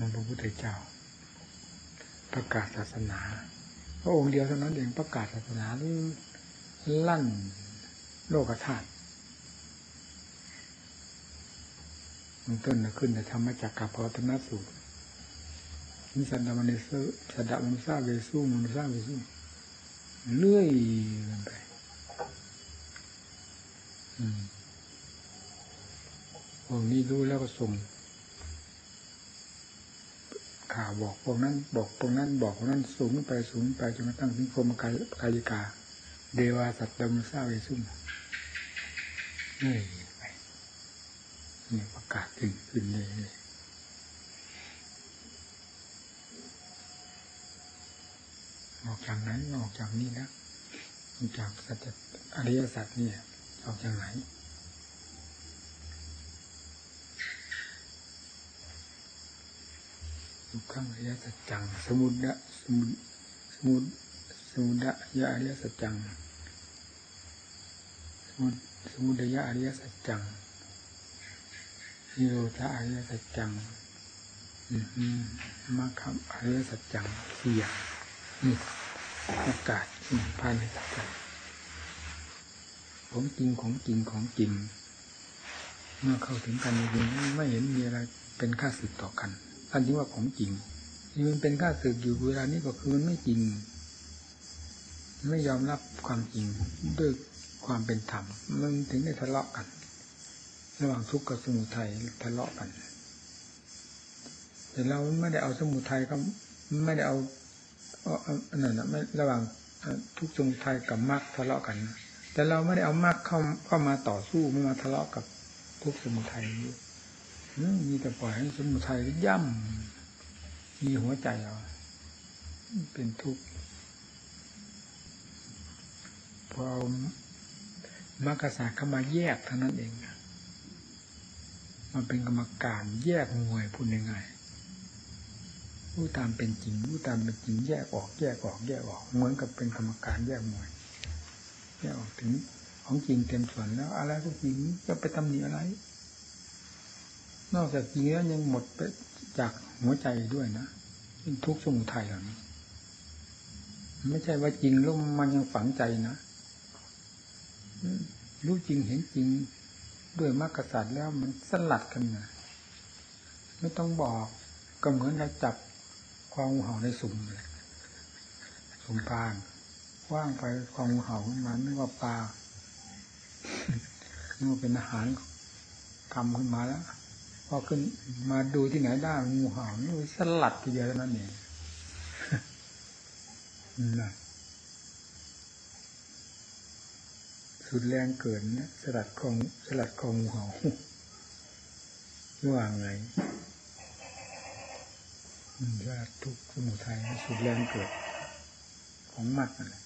ของพระพุทธเจ้า ประกาศศาสนา พระองค์เดียวเท่านั้นเองประกาศศาสนาลั่นโลกธาตุมันต้นขึ้นแต่ธรรมจักรกับพอตนสูตรนิสันดามันเซสัดามันซาเวสุมันซาเวสุเลื่อยกันไปพวกนี้รู้แล้วก็ส่ง ข่าวบอกพวกนั้น บอกพวกนั้น บอกพวกนั้นสูงไปสูงไปจนกระทั่งถึงพรมกายกายิกา เดวาสัตตมุซาเวซุมนี่ไปนี่ประกาศขึ้นขึ้นเลยออกจากไหนออกจากนี้แล้วออกจากสัจอริยสัจนี่ออกจากไหน ทุกขังอริยสัจจัง สมุดะสมุดสมุดสมุดะยะอริยสัจจัง สมุดสมุดยะอริยสัจจังนิโรธาอริยสัจจังมรรคอริยสัจจังเสียนี่อากาศภายในจิตใจของจริงของจริงของจริง เมื่อเข้าถึงกันจริงไม่เห็นมีอะไรเป็นค่าสึกต่อกัน อันนี้ว่าของจริงนี่มันเป็นค่าสึกอยู่เวลานี้ก็คือมันไม่จริง ไม่ยอมรับความจริงด้วยความเป็นธรรมมันถึงได้ทะเลาะกัน ระหว่างทุกข์กับสมุทัยทะเลาะกัน แต่เราไม่ได้เอาสมุทัยก็ไม่ได้เอาอันนั้นนะไม่ระหว่างทุกสมุทัยกับมรรคทะเลาะกัน แต่เราไม่ได้เอามรรคเข้าเข้ามาต่อสู้ไม่มาทะเลาะกับทุกสมุทัยนี้ มีแต่ปล่อยให้สมุทัยย่ำมีหัวใจเราเป็นทุกข์พอมรรคศาสตร์เข้ามาแยกเท่านั้นเองมันเป็นกรรมการแยกมวยพูดยัง่ายรู้ตามเป็นจริงรู้ตามเป็นจริงแยกออก แยกออก แยกออก เหมือนกับเป็นกรรมการแยกมวยแยกออกถึงของจริงเต็มส่วนแล้ว อะไรก็จริงจะไปตำหนิอะไร นอกจากจริงแล้วยังหมดไปจากหัวใจด้วยนะทุกสมุทัยเหล่านี้ไม่ใช่ว่าจริงแล้วมันยังฝังใจนะรู้จริงเห็นจริง ด้วยมรรคสัตว์แล้วมันสลัดกันนะไม่ต้องบอกก็เหมือนเราจับควางงูเห่าในสุ่มเลยสุ่มปลาว่างไปควางงูเห่าขึ้นมานึกว่าปลานึกว่าเป็นอาหารกำขึ้นมาแล้ว พอขึ้นมาดูที่ไหนได้งูเห่านี่สลัดทีเดียวเท่านั้นเองนะสุดแรงเกินนะสลัดของสลัดของงูเห่าว่างไงว่าทุกสมุทัยสุดแรงเกิดของมัดนั่นแหละ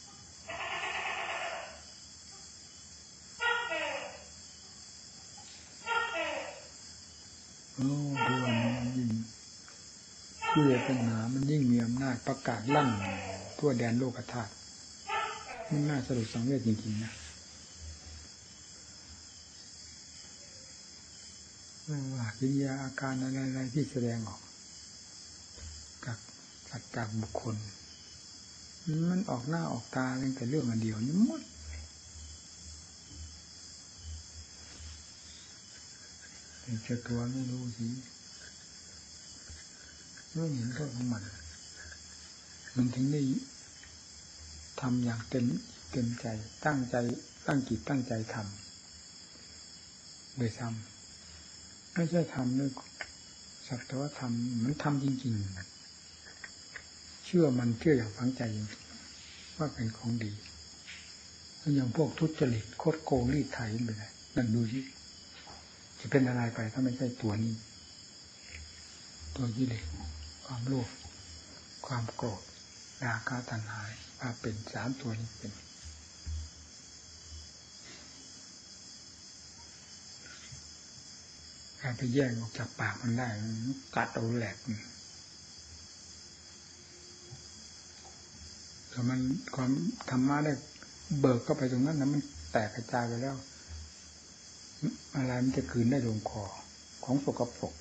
โอ้ดูอันนี้ยิ่งเพื่อปัญหามันยิ่งมีอำนาจประกาศลั่นทั่วแดนโลกธาตุมันน่าสรุปสังเวชจริงๆนะไม่ว่ากิริยาอาการอะไรๆที่แสดงออกสัจจากบุคคล มันออกหน้าออกตาเพียงแต่เรื่องอันเดียวนี่มด จะตัวไม่รู้สิไม่เห็นโทษของมัน มันถึงได้ทำอย่างเต็มเต็มใจ ตั้งใจ ตั้งจิตตั้งใจทำโดยซ้ำไม่ใช่ทำด้วยสักแต่ว่าทำมันทำจริง ๆ เชื่อมันเชื่ออย่างฝังใจว่าเป็นของดี อย่างพวกทุจริตโคดโกงรีดไถไปเลยนั่นดูที่ จะเป็นอะไรไปถ้าไม่ใช่ตัวนี้ ตัวยิเลสความโลภความโกรธราคะตัณหาพาเป็นสามตัวนี้เป็นการไปแยกออกจากปากมันได้กัดเอาแหลกแต่มันความธรรมะได้เบิกเข้าไปตรงนั้นนะมันแตกกระจายไปแล้ว อะไรมันจะคืนได้ลงคอของปกปรก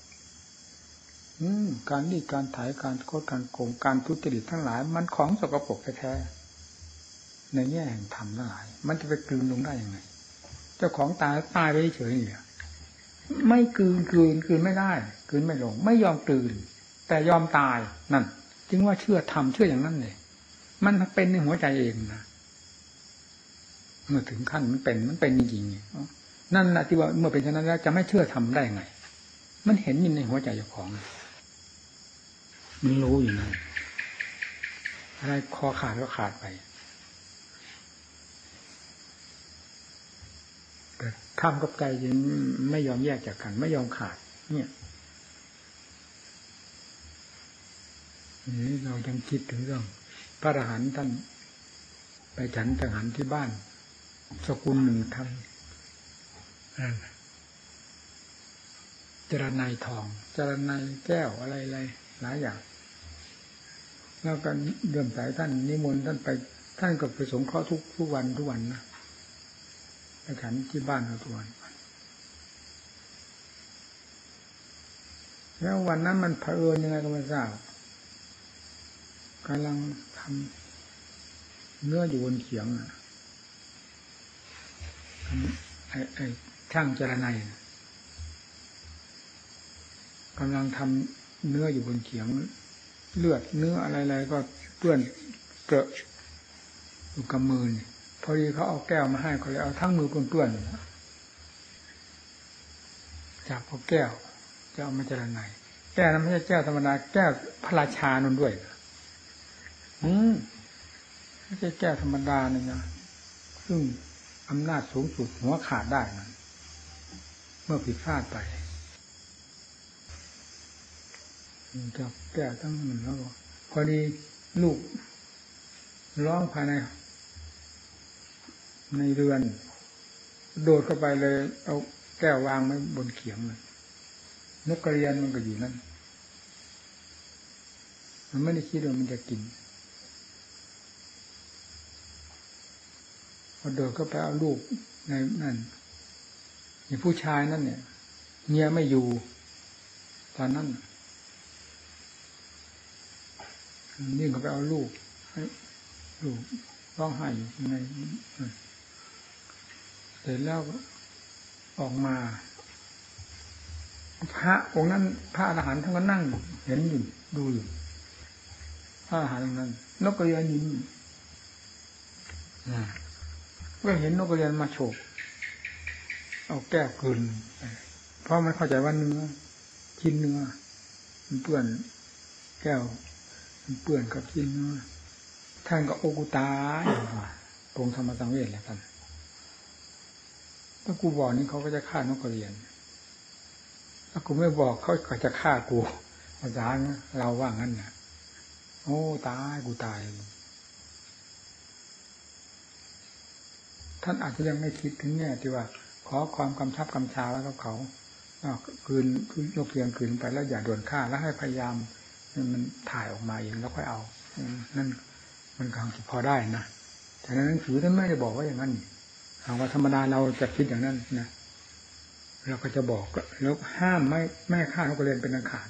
การรีดการถ่ายการโคดการโกงการทุจริตทั้งหลาย มันของสกปรกแท้ๆในแง่แห่งธรรมทั้งหลาย มันจะไปกลืนลงได้ยังไง เจ้าของตายตายไปเฉยๆเนี่ยไม่กลืนกลืนกลืนไม่ได้กลืนไม่ลง ไม่ยอมกลืน แต่ยอมตายนั่น จึงว่าเชื่อธรรมเชื่ออย่างนั้นเลยมันเป็นในหัวใจเองนะเมื่อถึงขั้นมันเป็นมันเป็นจริงๆ นั่นแหละที่ว่าเมื่อเป็นเช่นนั้นแล้วจะไม่เชื่อทำได้ไง มันเห็นอยู่ในหัวใจเจ้าของ มันรู้อยู่นะอะไรคอขาดก็ขาดไปแต่ข้ามกับใจยังไม่ยอมแยกจากกัน ไม่ยอมขาด เนี่ยนี่เรายังคิดถึงเรื่อง พระอรหันต์ท่าน ไปฉันจังหันที่บ้าน สกุลหนึ่งทำ จรนายทอง จรนายแก้วอะไรอะไรหลายอย่าง แล้วกันเดิมสายท่านนิมนต์ท่านไป ท่านก็ไปสงเคราะห์ทุกทุกวันทุกวันนะไปฉันที่บ้านเราทุกวันแล้ววันนั้นมันเผอิญยังไงก็ไม่ทราบกำลังทำเนื้ออยู่บนเขียงอะไอ้ไอ้ ช่างเจรไนกำลังทำเนื้ออยู่บนเขียง เลือดเนื้ออะไรๆก็เปื้อนเกลอะอยู่กับมือพอดีเขาเอาแก้วมาให้เขาเลยเอาทั้งมือเปื้อนจากพอแก้วจะเอามาเจรไนแก้วนั้นไม่ใช่แก้วธรรมดาแก้วพระราชานนด้วยอืมไม่ใช่แก้วธรรมดาเนี่ยนะซึ่งอำนาจสูงสุดหัวขาดได้มัน เมื่อผิดพลาดไปจะแก้ทั้งหนึ่งแล้วก็พอดีลูกร้องภายใน ในเรือน โดดเข้าไปเลย เอาแก้ววางไว้บนเขียงเลยนกกระเรียนมันก็อยู่นั่น มันไม่ได้คิดว่ามันจะกินพอเดินก็ไปเอาลูกในนั่น ผู้ชายนั่นเนี่ยเมียไม่อยู่ ตอนนั้นนี่เขาไปเอาลูกให้ลูกร้องไห้อยู่ในเสร็จแล้วออกมา พระองค์นั้น พระอรหันต์ท่านก็นั่ง เห็นอยู่ดูอยู่พระอรหันต์ตรนั้นนกกระยายิ้มอ่าก็เห็นนกกระเรียนมาโฉก เอาแก้วกลืนเพราะมันเข้าใจว่าเนื้อชิ้นเนื้อมันเปื้อนแก้วมันเปื้อนกับชิ้นเนื้อท่านก็โอกุตาย่างว่าปรงธรรมสังเวชแหละกันถ้ากูบอกนี่เขาก็จะฆ่านกกระเรียน ถ้ากูไม่บอกเขาก็จะฆ่ากูภาษาเราว่างั้นนะโอ้ตายกูตาย ท่านอาจจะยังไม่คิดถึงแง่ที่ว่า ขอความกำชับกำชาแล้วกับเขาคืนยกเรียงคืนไปแล้วอย่าด่วนฆ่าแล้วให้พยายามมันถ่ายออกมาเองแล้วค่อยเอานั่นมันกำลังพอได้นะแต่ในหนังสือท่านไม่ได้บอกว่าอย่างนั้นหากว่าธรรมดาเราจะคิดอย่างนั้นนะเราก็จะบอกแล้วห้ามไม่ไม่ฆ่านักเรียนเป็นอันขาด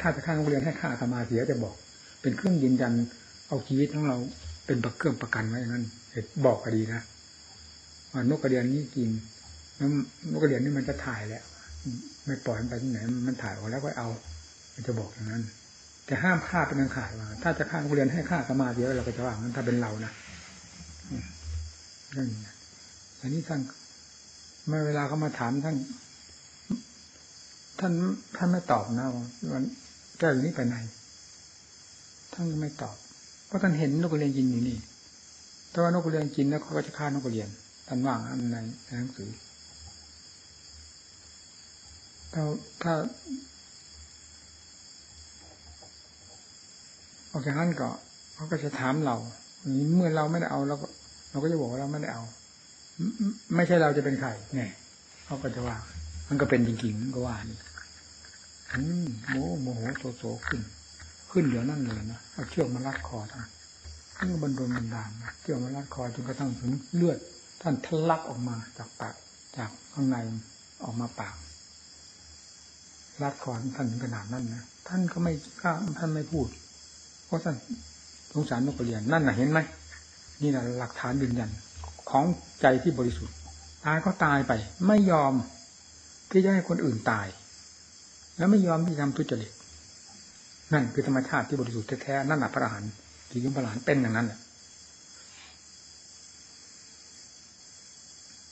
ถ้าจะฆ่านักเรียนให้ฆ่าธรรมาเสียจะบอก เป็นเครื่องยืนยันเอาชีวิตของเราเป็นประเครื่องประกันไว้อย่างนั้นบอกก็ดีนะว่านกกระเดียนนี่กิน แล้วนกกระเดียนนี่มันจะถ่ายแล้วไม่ปล่อยมันไปที่ไหน มันถ่ายออกแล้วก็เอา มันจะบอกอย่างนั้น แต่ห้ามฆ่าเป็นอันขาดว่าถ้าจะฆ่านกกระเดียนให้ฆ่าสมาธิเราก็จะว่างั้นถ้าเป็นเรานะเรื่องนี้อันนี้ท่านเมื่อเวลาเขามาถามท่าน ท่านท่านไม่ตอบนะว่าแก้วอยู่นี่ไปไหนท่านไม่ตอบเพราะท่านเห็นนกกระเรียนกินอยู่นี่แต่ว่านกกระเรียนกินแล้วเขาก็จะฆ่านกกระเรียนท่านว่างอันในหนังสือ ถ้าถ้าโอเคงั้นก็เขาก็จะถามเราเมื่อเราไม่ได้เอาเราก็เราก็จะบอกว่าเราไม่ได้เอา ไม่ใช่เราจะเป็นใครเนี่ยเขาก็จะว่า มันก็เป็นจริงๆก็ว่านี่โมโมโหโทโสขึ้น ขึ้นเดี๋ยวนั้นเลยนะเอาเชือกมาลัดคอท่านนี่บันดลบันดาลเชือกมาลัดคอจนกระทั่งถึงเลือด ท่านทะลักออกมาจากปากจากข้างในออกมาปาก รัดคอท่านถึงขนาดนั้นนะท่านก็ไม่กล้าท่านไม่พูด เพราะท่านสงสารนกกระเรียนนั่นน่ะเห็นไหมนี่แหละหลักฐานยืนยันของใจที่บริสุทธิ์ตายก็ตายไป ไม่ยอมที่จะให้คนอื่นตาย แล้วไม่ยอมที่ทำทุจริตนั่นคือธรรมชาติที่บริสุทธิ์แท้ๆนั่นแหละพระอรหันต์ที่ยุพระอรหันต์เป็นอย่างนั้นแหละ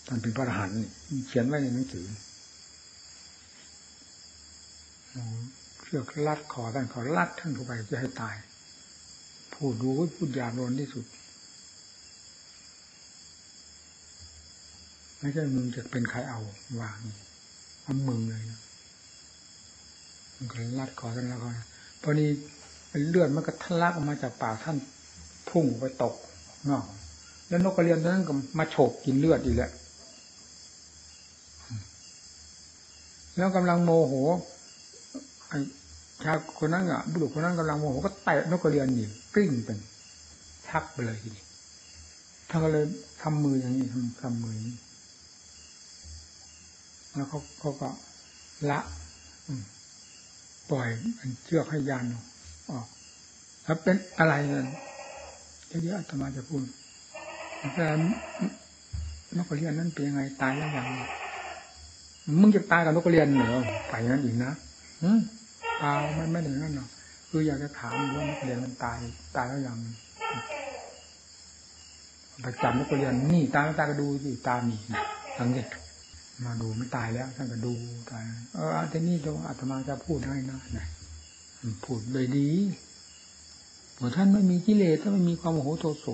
ท่านเป็นพระอรหันต์เขียนไว้ในหนังสือ เชือกลัดคอท่านขาลัดท่านเข้าไปจะให้ตาย พูดดูพูดยาบโลนที่สุด ไม่ใช่มึงจะเป็นใครเอาวางเอามึงเลยนะมันก็ลัดคอท่านแล้วก็พอนี้เลือดมันก็ทะลักออกมาจากปากท่านพุ่งไปตกนอกแล้วนกกระเรียนนั้นก็มาโฉบกินเลือดอีกแหละแล้วกำลังโมโห ชายคนนั้นอะบุรุษคนนั้นกำลังโมโหก็เตะนกกระเรียนหนีกลิ้งเป็นชักไปเลยทีนี้ท่านก็เลยทำมืออย่างนี้ทำทำมือนี้แล้วเขาเขาก็ละปล่อยมันเชือกให้ยันออกแล้วเป็นอะไรเนี่ยเดี๋ยวอาตมาจะพูดแต่นกกระเรียนนั้นเป็นยังไงตายแล้วยังมึงจะตายกับนกกระเรียนเหรอไปงั้นอีกนะ เปล่าไม่ไม่ถึงนั่นหรอกคืออยากจะถามว่านกกเรียนมันตายตายแล้วยังไปจับนกกเรียนนี่ตายไม่ตายก็ดูสิตามีทั้งนี้มาดูไม่ตายแล้วท่านก็ดูตายเออทีนี้ตรงอาตมาจะพูดให้นะนะพูดเลยดีเพราท่านไม่มีกิเลสถ้าไม่มีความโมโหโทโส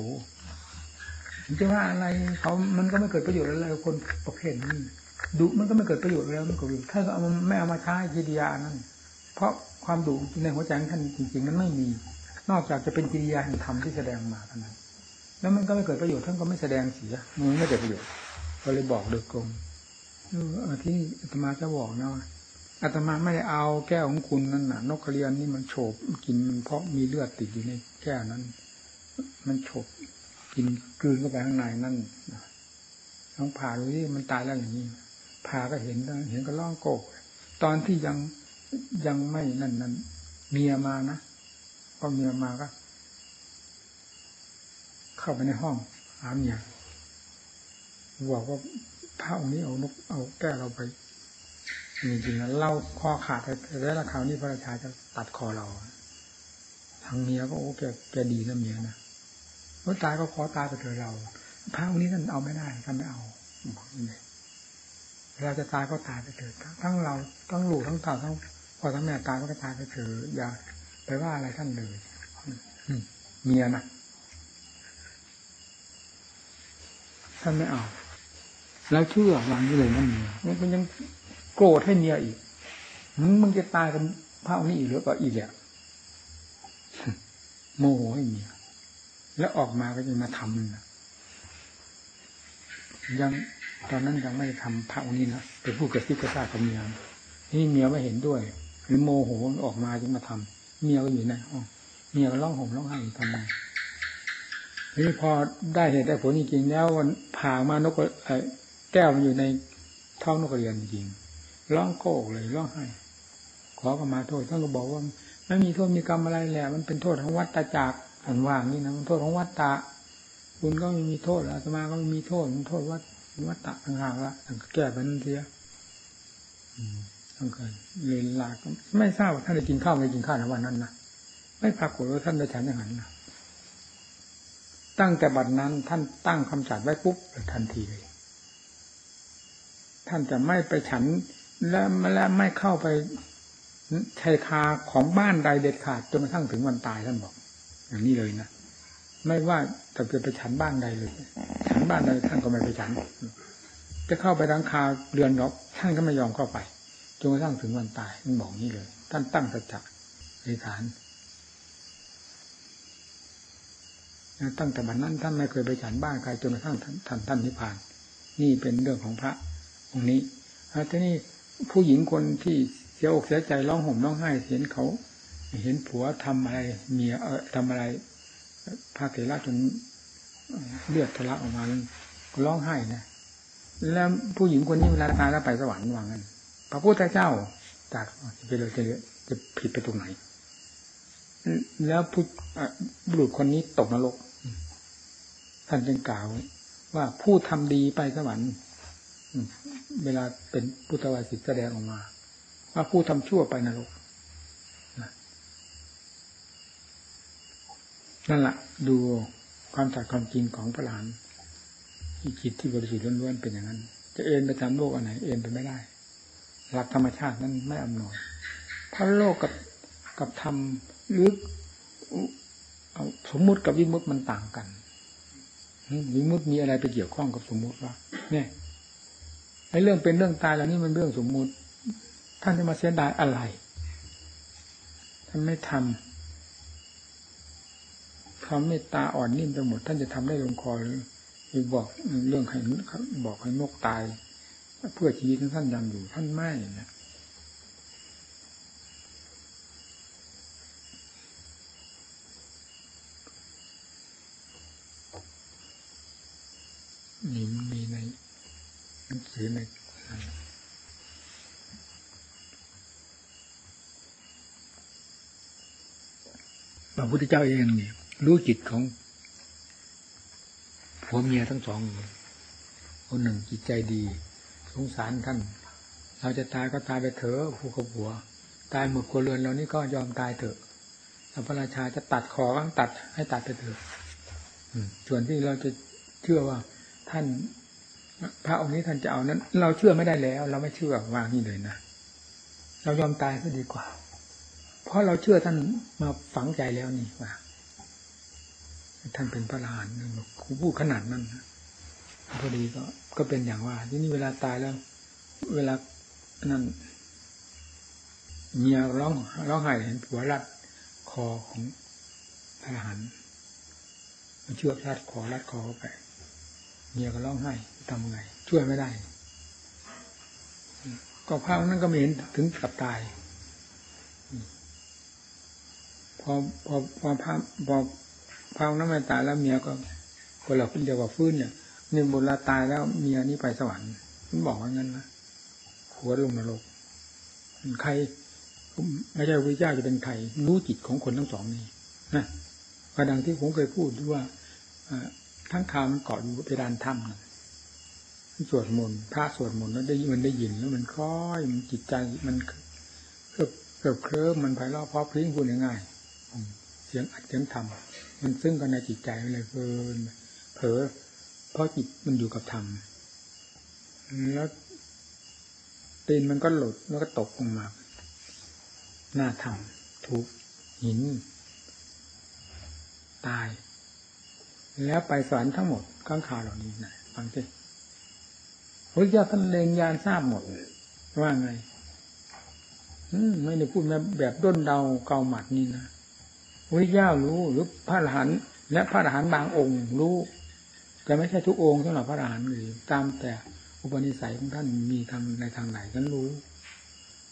จะว่าอะไรเขามันก็ไม่เกิดประโยชน์อะไรคนประเภทนี้ ดุมันก็ไม่เกิดประโยชน์แล้วมันก็อยู่ถ้าเอาไม่เอามาใช้กิริยานั้น เพราะความดุในหัวใจของท่านจริงๆมันไม่มี นอกจากจะเป็นกิริยาแห่งธรรมที่แสดงมาเท่านั้น แล้วมันก็ไม่เกิดประโยชน์ท่านก็ไม่แสดงเสียมันไม่เกิดประโยชน์ก็เลยบอกโดยตรงเออที่อาตมาจะบอกนะอาตมาไม่ได้เอาแก้วของคุณนั่นน่ะ นกกระเรียนนี่มันโฉบกินมันเพราะมีเลือดติดอยู่ในแก้วนั้น มันโฉบกินกลืนเข้าไปข้างในนั่นต้องผ่าดูที่มันตายแล้วอย่างนี้ ผ่าก็เห็นเห็นก็ร้องโกก ตอนที่ยังยังไม่นั่นนั่นเมียมานะพอเมียมาก็ เข้าไปในห้องหาเมียบอกว่าพระองค์นี้เอานกเอาแก้เราไปจริงๆแล้วเล่าคอขาดแต่แล้วคราวนี้พระราชาจะตัดคอเราทางเมียก็โอ้แกแกดีนะเมียนะเมื่อตายก็ขอตายไปเถอะเราพระองค์นี้ท่านเอาไม่ได้ท่านไม่เอาบอกนี่ เราจะตายก็ตายไปเถิดทั้งเราทั้งลูกทั้งเต่าทั้งพ่อทั้งแม่ตายก็ตายไปเถิดอย่าไปว่าอะไรท่านเลยเมียนะท่านไม่เอาแล้วเชื่อวางนี้เลยนั่นเมียมันยังโกรธให้เมียอีกมึงจะตายกับพระองค์นี้อีกหรือเปล่าอีกแหละโมโหให้เมียแล้วออกมาก็จะมาทำนะยัง ตอนนั้นยังไม่ได้ทำพระองค์นี้นะไปพูดกับซิกกระซากับเมียนี่เมียไม่เห็นด้วย หรือโมโหออกมาจึงมาทำเมียก็อยู่ในห้องเมียก็ร้องห่มร้องไห้ทำไมนี่พอได้เหตุได้ผลจริงๆแล้ววันผ่ามานกแก้วมันอยู่ในท้องนกกระเรียนจริงร้องโกกเลยร้องไห้ขอก็มาโทษท่านก็บอกว่าไม่มีโทษมีกรรมอะไรแหละมันเป็นโทษของวัฏจักอันว่างนี่นะมันโทษของวัฏตะคุณก็ไม่มีโทษอาตมาก็ไม่มีโทษมันโทษวัฏ วัฏตะต่างหากละแก้ไปนั่นเสียต้องเกิดเลยลาก็ไม่ทราบว่าท่านได้กินข้าวไม่กินข้าวในวันนั้นนะไม่ปรากฏว่าท่านได้ฉันอย่างนั้นนะตั้งแต่บัดนั้น ท่านตั้งคำจัดไว้ปุ๊บทันทีเลย ท่านจะไม่ไปฉันและและไม่เข้าไปชายคาของบ้านใดเด็ดขาดจนกระทั่งถึงวันตายท่านบอก อย่างนี้เลยนะ ไม่ว่าจะไปฉันบ้านใดเลย ฉันบ้านใดท่านก็ไม่ไปฉัน จะเข้าไปรังคาเรือนรบท่านก็ไม่ยอมเข้าไปจนกระทั่งถึงวันตายท่านบอกนี้เลย ท่านตั้งสัจจะในฐานตั้งแต่บัดนั้นท่านไม่เคยไปฉันบ้านใครจนกระทั่งท่านท่านท่านนิพพาน นี่เป็นเรื่องของพระองค์นี้ทีนี้ผู้หญิงคนที่เสียอกเสียใจร้องห่มร้องไห้เห็นเขา เห็นผัวทำอะไรเมียเออทำอะไร พระเถระจนเลือดทะลักออกมาร้องไห้นะแล้วผู้หญิงคนนี้เวลาตายแล้วไปสวรรค์ว่างั้นพระพุทธเจ้าตัดไปเลยจะจะผิดไปตรงไหน แล้วผู้บุรุษคนนี้ตกนรกท่านจึงกล่าวว่าผู้ทำดีไปสวรรค์เวลาเป็นพุทธวาสิตแสดงออกมา ว่าผู้ทำชั่วไปนรก นั่นแหละดูความสัตย์ความจริงของพระหลานที่จิตที่บริสุทธิ์ล้วนๆเป็นอย่างนั้น จะเอ็นไปตามโลกอันไหนเอ็นไปไม่ได้ หลักธรรมชาตินั้นไม่อำนวยเพราะโลกกับกับธรรมหรือสมมุติกับวิมุติมันต่างกันวิมุติมีอะไรไปเกี่ยวข้องกับสมมุติว่าเนี่ยไอ้เรื่องเป็นเรื่องตายแล้วนี่มันเรื่องสมมุติ ท่านจะมาเสียดายอะไรท่านไม่ทำ ความเมตตาอ่อนนิ่มไปหมด ท่านจะทำได้ลงคอหรือหรือบอกเรื่องให้บอกให้นกตาย เพื่อชีวิตท่านยังอยู่ท่านไม่นะนี่มีในหนังสือในพระพุทธเจ้าเองเนี่ย รู้จิตของผัวเมียทั้งสองคนหนึ่งจิตใจดี สงสารท่าน เราจะตายก็ตายไปเถอะผู้กับผัว ตายหมดครัวเรือนเรานี่ก็ยอมตายเถอะถ้าพระราชาจะตัดคอก็ตัดให้ตัดไปเถอะส่วนที่เราจะเชื่อว่าท่านพระองค์นี้ท่านจะเอานั้น เราเชื่อไม่ได้แล้ว เราไม่เชื่อวางนี่เลยนะเรายอมตายก็ดีกว่า เพราะเราเชื่อท่านมาฝังใจแล้วนี่ว่า ท่านเป็นพระอรหันต์พูดขนาดนั้นพอดีก็ก็เป็นอย่างว่า ที่นี่เวลาตายแล้ว เวลานั่นเมียร้องร้องไห้เห็นผัวรัดคอของพระอรหันต์มันเชือกรัดคอรัดคอเข้าไป เมียก็ร้องไห้ทำไง ช่วยไม่ได้ ก็ภาพนั้นก็ไม่เห็นถึงกับตาย พอพอพอภาพพอ ภาพนั้นไม่ตายแล้วเมียก็คนเราเดียวกับฟื้นเนี่ยนี่บุญละตายแล้วเมียนี่ไปสวรรค์มันบอกว่างั้นนะหัวลงนรกใครไม่ใช่พระเจ้าจะเป็นใครรู้จิตของคนทั้งสองนี้นะกระดังที่ผมเคยพูดด้วยว่าทั้งคามันเกาะอยู่เพดานถ้ำนะสวดมนต์พระสวดมนต์แล้วได้มันได้ยินแล้วมันคล้อยมันจิตใจมันเกิบเกิบเคลิ้มมันไพเราะเพราะพลิ้งพูดง่ายๆเสียงอัดเสียงทำ มันซึ่งกันในจิตใจเลยเพลินเผลอเพราะจิตมันอยู่กับธรรมแล้วตีนมันก็หลุดแล้วก็ตกลงมา หน้าธรรมถูกหิน ตาย แล้วไปสวรรค์ทั้งหมดข้างข่าวเหล่านี้นะฟังสิพระเจ้าท่านเลงยานทราบหมดว่าไง อืมไม่ได้พูดแบบด้นเดาเกาหมัดนี่นะ พระเจ้ารู้หรือพระอรหันต์และพระอรหันต์บางองค์รู้แต่ไม่ใช่ทุกองค์สำหรับพระอรหันต์เลยตามแต่อุปนิสัยของท่านมีทางในทางไหนกันรู้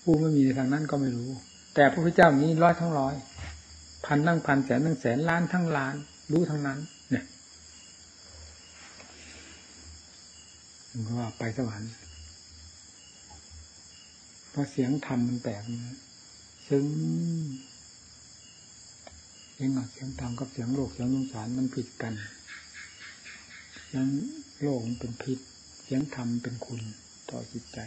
ผู้ไม่มีในทางนั้นก็ไม่รู้ แต่พระพุทธเจ้านี้ร้อยทั้งร้อยพันทั้งพันแสนทั้งแสนล้านทั้งล้าน รู้ทั้งนั้น เนี่ยว่าไปสวรรค์เพราะเสียงธรรมมันแตกซึ่ง สียงเสียงธรรมกับเสียงโลกเสียงสงสารมันผิดกันเสียงโลกมันเป็นพิษ เสียงธรรมเป็นคุณต่อจิตใจ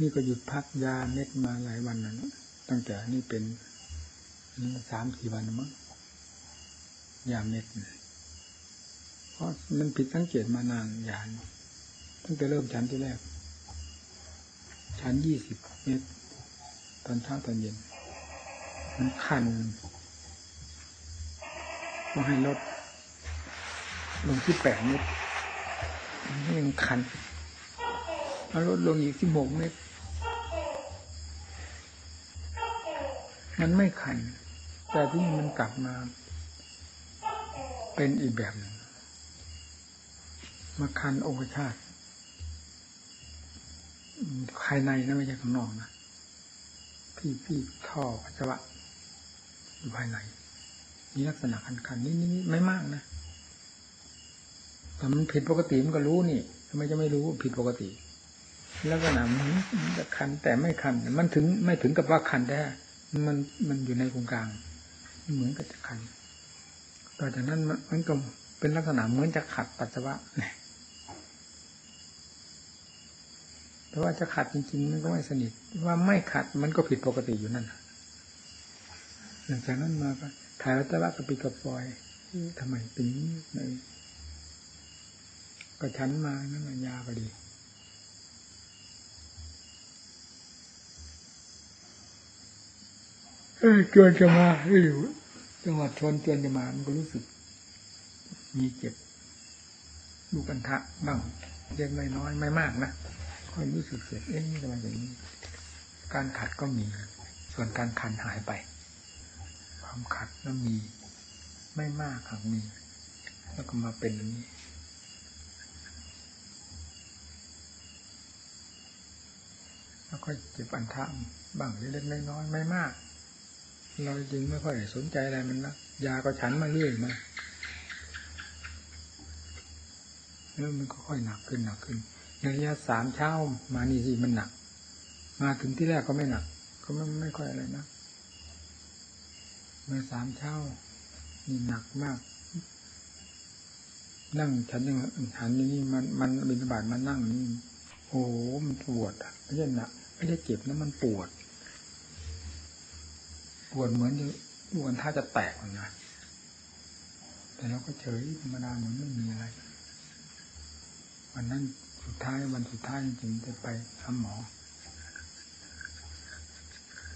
นี่ก็หยุดพักยาเม็ดมาหลายวันแล้วตั้งแต่นี่เป็นสามสี่วันมั้งยาเม็ดเพราะมันผิดสังเกตมานานยานตั้งแต่เริ่มชั้นที่แรก ชั้นยี่สิบเมตร ตอนเช้าตอนเย็น มันคันก็ให้ลดลงที่แปดเมตรมันยังคันเอาลดลงอีกสิบหกเมตร มันไม่คัน แต่ที่มันกลับมา เป็นอีกแบบหนึ่งมาคันองคชาติ ภายในนะไม่ใช่ข้างนอกนะพี่พี่ท่อปัสสาวะอยู่ภายในมีลักษณะคันคันนี้นี่ไม่มากนะแต่มันผิดปกติมันก็รู้นี่ทำไมจะไม่รู้ผิดปกติ แล้วก็หนามันจะคันแต่ไม่คันมันถึงไม่ถึงกับว่าคันได้มันมันอยู่ในตรงกลางเหมือนกับจะคันต่อจากนั้นมันก็เป็นลักษณะเหมือนจะขัดปัสสาวะเนี่ย แต่ว่าจะขัดจริงๆมันก็ไม่สนิท ว่าไม่ขัดมันก็ผิดปกติอยู่นั่นหลังจากนั้นมาก็ถ่ายปัสสาวะกับปีกระปอยทำไมเป็นนี้ก็ชั้นมานั่นยาพอดีเออจนจะมาอยู่จังหวัดชนจวนจะมามันก็รู้สึก มีเจ็บดูกันทะบ้างเล็กน้อยไม่มากนะ ค่อยรู้สึกเจ็บเอ๊ะทำไมอย่างนี้ การขัดก็มี ส่วนการคันหายไป ความขัดก็มี ไม่มากหากมี แล้วก็มาเป็นอย่างนี้แล้วก็เจ็บอันทะบ้างเล็กน้อยไม่มาก เราจริงไม่ค่อยสนใจอะไรมันนะยาก็ฉันมาเรื่อยมาแล้วมันก็ค่อยหนักขึ้นหนักขึ้น ระยะสามเช้ามานี่สิมันหนัก มาถึงที่แรกก็ไม่หนัก ก็ไม่ไม่ค่อยอะไรนะเมื่อสามเช้านี่หนักมาก นั่งฉันยังหันอย่างนี้มันมันบินบาตมันนั่งนี่โอ้โหมันปวดไม่ใช่หนักไม่ใช่เจ็บนะมันปวด ปวดเหมือนจะปวดถ้าจะแตกเหมือนกันแต่เราก็เฉยธรรมดาเหมือนไม่มีอะไรวันนั้น สุดท้ายวันสุดท้ายจริงๆจะไปหาหมอ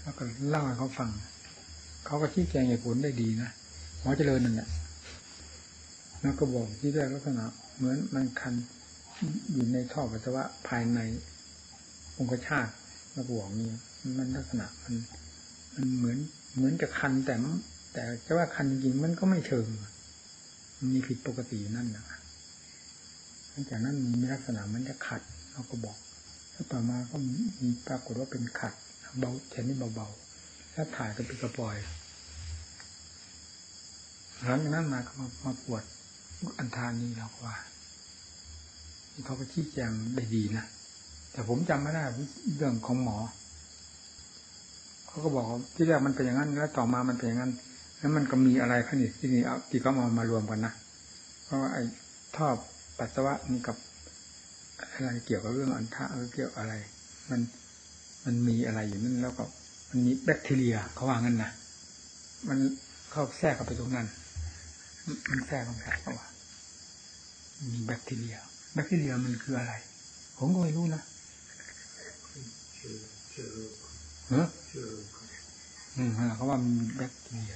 แล้วก็เล่าให้เขาฟัง เขาก็ชี้แจงเหตุผลได้ดีนะหมอเจริญนั่นแหละแล้วก็บอกที่แรกลักษณะเหมือนมันคันอยู่ในท่อปัสสาวะภายในองคชาติแล้วบอกนี่มันลักษณะมันมันเหมือนเหมือนจะคันแต่แต่จะว่าคันจริงมันก็ไม่เชิงมันมีผิดปกตินั่นนะ จากนั้นมีลักษณะมันจะขัดเราก็บอกแล้วต่อมาก็มีปรากฏว่าเป็นขัดเบาแค่นี้เบาๆแล้วถ่ายกับปีกระปอยหลังจากนั้นมาก็มามาปวดอันทานี้เราก็ว่าเขาก็ชี้แจงได้ดีนะแต่ผมจำไม่ได้เรื่องของหมอเขาก็บอกที่แรกมันเป็นอย่างนั้นแล้วต่อมามันเป็นอย่างนั้นแล้วมันก็มีอะไรขึ้นอีกที่นี่เอาที่เขามามารวมกันนะเพราะว่าไอ้ท่อ ปัสสาวะนี่กับอะไรเกี่ยวกับเรื่องอันทะเกี่ยวอะไร มันมันมีอะไรอยู่นั่นแล้วก็มันมีแบคทีเรียเขาว่างั้นนะมันเข้าแทรกเข้าไปตรงนั้น มันแทรกลงไปเขาว่ามีแบคทีเรีย แบคทีเรียมันคืออะไร ผมก็ไม่รู้นะเอออืมเขาว่ามีแบคทีเรีย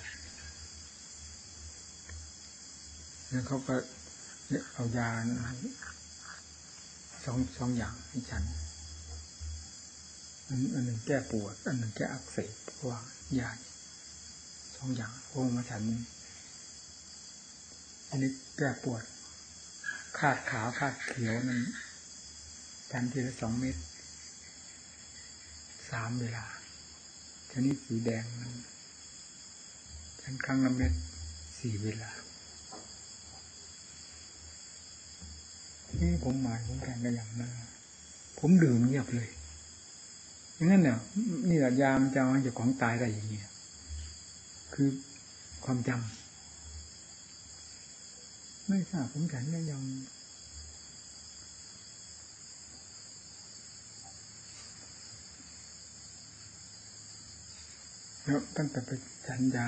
แล้วเขาก็ เอายาสองสองอย่างให้ฉันอันอันหนึ่งแก้ปวด อันหนึ่งแก้อักเสบเพราะว่ายาสองอย่างโอ้มาฉันอันนี้แก้ปวดคาดขาวคาดเขียวนั้นฉันทีละสองเม็ดสามเวลาชนิดสีแดงนั้นฉันครั้งละเม็ดสี่เวลา นี่ผมหมายผมแข่งกันอย่างนั้นผมดื่มเงียบเลยอย่างนั้นเนี่ยนี่แหละยามจะมาจากของตายได้อย่างนี้คือความจำไม่ทราบผมฉันได้ยังแล้วตั้งแต่ไปฉันยา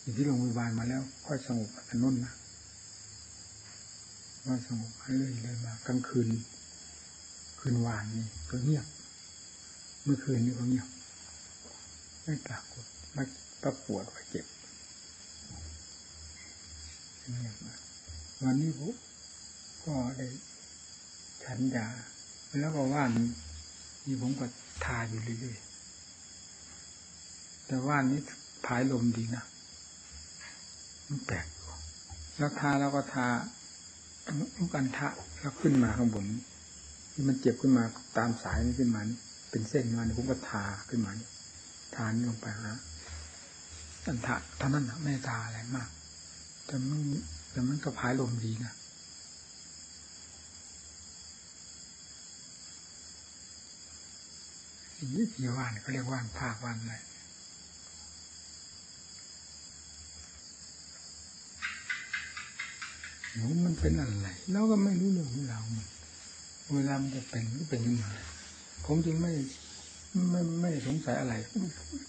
อยู่ที่โรงพยาบาลมาแล้ว ค่อยสงบอันนุ่นนะ ว่าสงบให้เลยเลยมากลางคืน คืนวานนี่ก็เงียบ เมื่อคืนนี้ก็เงียบ ไม่ปรากฏไม่ปรปวดว่าเจ็บเงียบมาวันนี้ผมก็ได้ฉันยาแล้วก็ว่านนี่ผมก็ทาอยู่เรื่อยๆแต่ว่านนี้ผายลมดีนะมันแปลกแล้วทาแล้วก็ทา ลูกอันทะแล้วขึ้นมาข้างบนที่มันเจ็บขึ้นมาตามสายนี้ขึ้นมาเป็นเส้นมาเนี่ยผมก็ทาขึ้นมาทานลงไปฮะอันทะท่านั้นไม่ทาอะไรมาก แต่มันแต่มันก็พายลมดีนะสิ่งที่ที่ว่านเขาเรียกว่านภาควันอะไรหนู มันเป็นอะไรเราก็ไม่รู้เรื่องของเราเวลามันจะเป็นก็เป็นยังไงผมจึงไม่ไม่ไม่สงสัยอะไร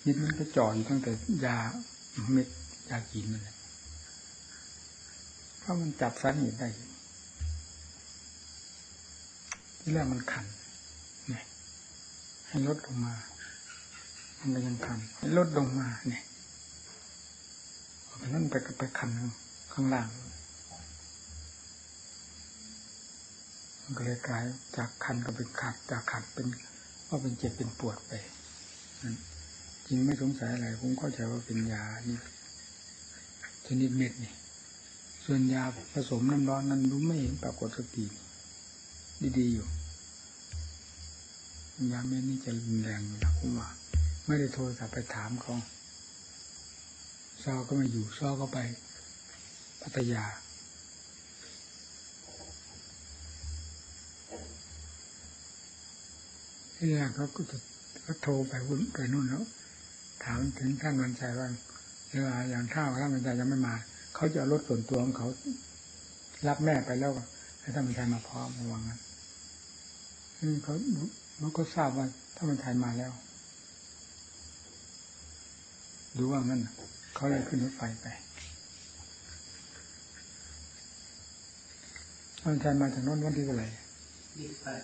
จิตมันก็จ่ออยู่ตั้งแต่ยาเม็ดยากินนั่นแหละเพราะมันจับสาเหตุได้ที่แรกมันขันเนี่ยให้ลดลงมา มันก็ยังขันให้ลดลงมาเนี่ยเพราะนั้นไปไปขันข้างล่าง มัน ก็เลยกลายจากคันก็เป็นขัดจากขัดเป็นก็เป็นเจ็บเป็นปวดไปจริงไม่สงสัยอะไรผมเข้าใจว่าเป็นยานี่ชนิดเม็ดนี่ส่วนยาผสมน้ำร้อนนั้นรู้ไม่เห็นปรากฏสักทีดีๆอยู่ยาเม็ดนี่จะรุนแรงนะผมว่า ไม่ได้โทรศัพท์ไปถามเขาซอก็ไม่อยู่ซอก็ไปพัทยา ที่แรกเขาก็จะก็โทรไปวุ่นไปนู่นแล้ว ถามถึงท่านวันชัยว่าเวลาอย่างข้าวท่านวันชัยยังไม่มา เขาจะเอารถส่วนตัวของเขา รับแม่ไปแล้วให้ท่านวันชัยมาพร้อมระวังนั้นอืมเขาเขาก็ทราบว่าท่านวันชัยมาแล้วดูว่างั้นน่ะเขาเลยขึ้นรถไฟไปท่านวันชัยมาจากโน้นวันที่เท่าไหร่ยี่สิบแปด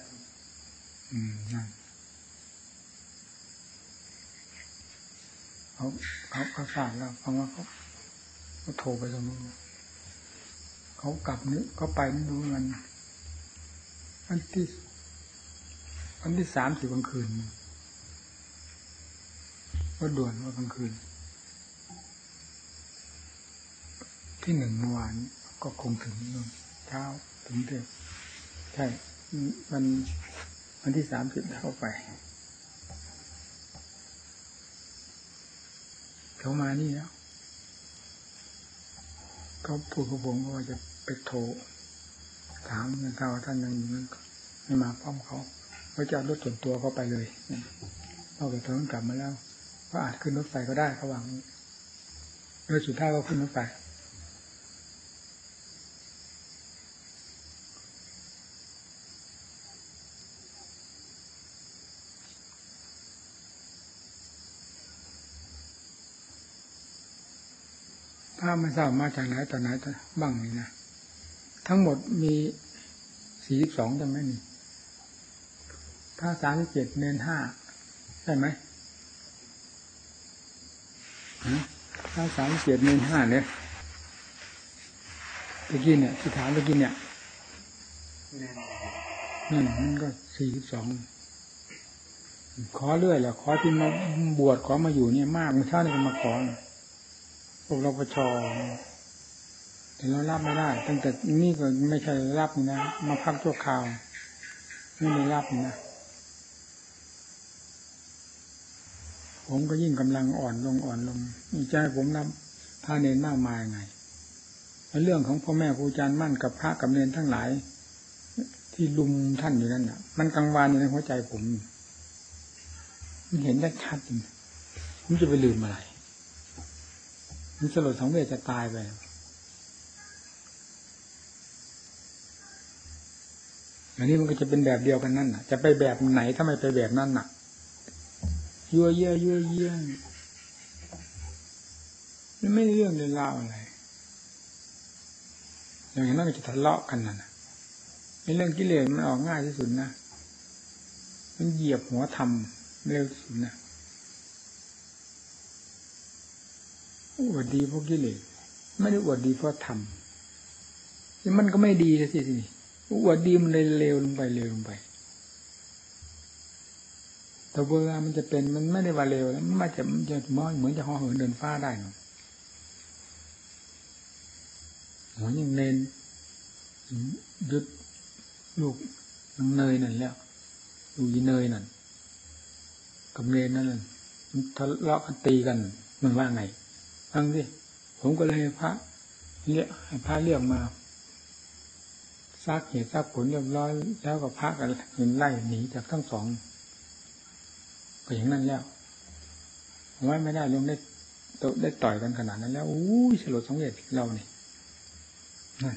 อืมนั่น เขาเขาเขาทราบแล้วเขาว่าเขาเขาโทรไปตรงนู้นเขากลับนึกเขาไปนึกดูมันวันที่วันที่สามสิบกลางคืนก็ด่วนว่ากลางคืน ที่หนึ่งเมื่อวานก็คงถึงเช้าถึงเที่ยงใช่ มันวันที่สามสิบเข้าไป เขามานี่แล้วเขาพูดกับผมว่าจะไปโทรถามเงินเท่าท่านยังอยู่นั้นไม่มาพร้อมเขาเขาจะรถส่วนตัวเขาไปเลยนอกจากเธอกลับมาแล้ว ก็อาจขึ้นรถไฟก็ได้เขาหวังโดยสุดท้ายก็ขึ้นรถไฟ ทราบมาจากไหนต่อไหนบ้างนี่นะทั้งหมดมีสี่สิบสองใช่ไหมนี่ถ้าสามสิบเจ็ดเนนห้าใช่ไหมฮะถ้าสามสิบเจ็ดเนนห้าเนี่ยตะกี้เนี่ยที่ถามตะกี้เนี่ยแน่นนั่นมันก็สี่สิบสองขอเรื่อยแหละขอที่มาบวชขอมาอยู่เนี่ยมากเมื่อเช้านี่ก็มาขอ พวกราปชแต่เรารับไม่ได้ตั้งแต่นี่ก็ไม่ใช่รับนะมาพักชั่วคราวไม่ได้รับนะผมก็ยิ่งกำลังอ่อนลงอ่อนลงใจผมรับพระเนนมากมายไงเรื่องของพ่อแม่ครูอาจารย์มั่นกับพระกับเนนทั้งหลาย ที่ลุมท่านอยู่นั่นน่ะ มันกังวานอยู่ในหัวใจผม มันเห็นได้ชัดจริงผมจะไปลืมอะไร มันสลดสังเวชจะตายไปอันนี้มันก็จะเป็นแบบเดียวกันนั่นน่ะ จะไปแบบไหนถ้าไม่ไปแบบนั้นน่ะยั่วเยี่ยยั่วเยี่ยมันไม่เรื่องเรื่องราอะไร อย่างนั้นก็จะทะเลาะกันน่ะในเรื่องกิเลสมันออกง่ายที่สุดนะ มันเหยียบหัวทำเร็วที่สุดนะ อวดดีเพราะกิเลสไม่ได้อวดดีเพราะธรรมมันก็ไม่ดีสิสิอวดดีมันเลยเร็วลงไปเร็วลงไป แต่เวลามันจะเป็นมันไม่ได้ว่าเร็วแล้วมันม่จะมันจะมอยเหมือนจะห่อเหินเดินฟ้าได้หรอกหัวยังเน้นยึดลูกนางเนยนั่นแล้วลูกยีเนยนั่นกับเนนนั่นมันทะเลาะกันตีกันมันว่าไง ฟังสิผมก็เลยพระเรียกให้พระเรียกมาซักเหตุซักผลเรียบร้อย แล้วก็พักกันเห็นไล่หนีจากทั้งสอง ก็อย่างนั้นแล้วไว้ไม่ได้ลงได้ตได้ต่อยกันขนาดนั้น แล้วอู้ยสลดสังเวชเราเนี่ยนั่น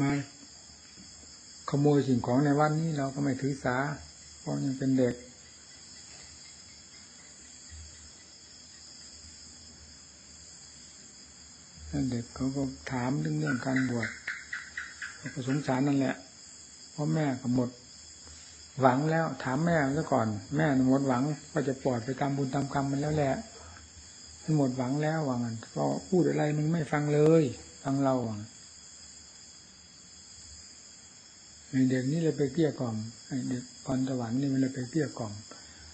มาขโมยสิ่งของในวัดนี้เราก็ไม่ถือสา เพราะยังเป็นเด็ก เด็กเขาก็ถามเรื่องเรื่องการบวชก็สงสารนั่นแหละเพราะแม่ก็หมด หวังแล้ว ถามแม่ซะก่อน แม่หมดหวังว่าจะปล่อยไปตามบุญตามกรรมมันแล้วแหละมันหมดหวังแล้วว่างันก็พูดอะไรมึงไม่ฟังเลยฟังเราอะเด็กนี่เลยไปเกลี้ยกล่อมเด็กพรสวรรค์นี่มันเลยไปเกลี้ยกล่อม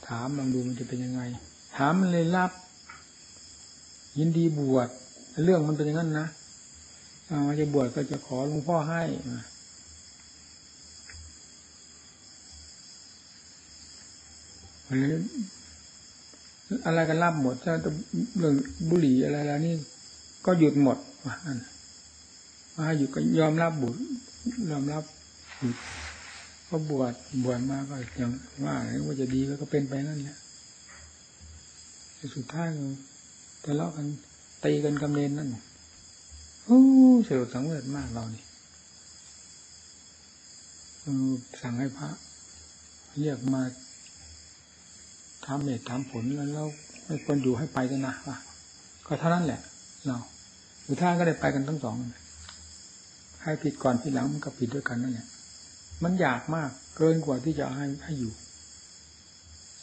ถามลองดูมันจะเป็นยังไง ถามมันเลยรับ ยินดีบวช เรื่องมันเป็นอย่างนั้นนะเอาจะบวชก็จะขอหลวงพ่อให้อะไรกันรับหมดถ้าเรื่องบุหรี่อะไรแล้วนี่ก็หยุดหมดว่ามาหยุดก็ยอมรับบุตรยอมรับก็บวชบวชมาก็อย่างว่าว่าจะดีก็เป็นไปนั่นแหละสุดท้ายทะเลาะกัน ตีกันกำเนินนั่นโอ้เสียดสังเวชมากเรานี่สั่งให้พระเรียกมาทำเหตุทำผลแล้วเราไม่ควรอยู่ให้ไปกันนะวะก็เท่านั้นแหละ เราหรือท่านก็ได้ไปกันทั้งสองใครผิดก่อนผิดหลังมันก็ผิดด้วยกันนั่นแหละมันอยากมากเกินกว่าที่จะให้ให้อยู่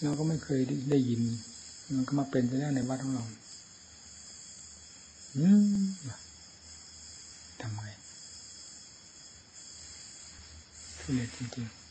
เราก็ไม่เคยได้ยิน มันก็มาเป็นไปได้ในวัดของเรา ทำไงทุเรศจริงๆ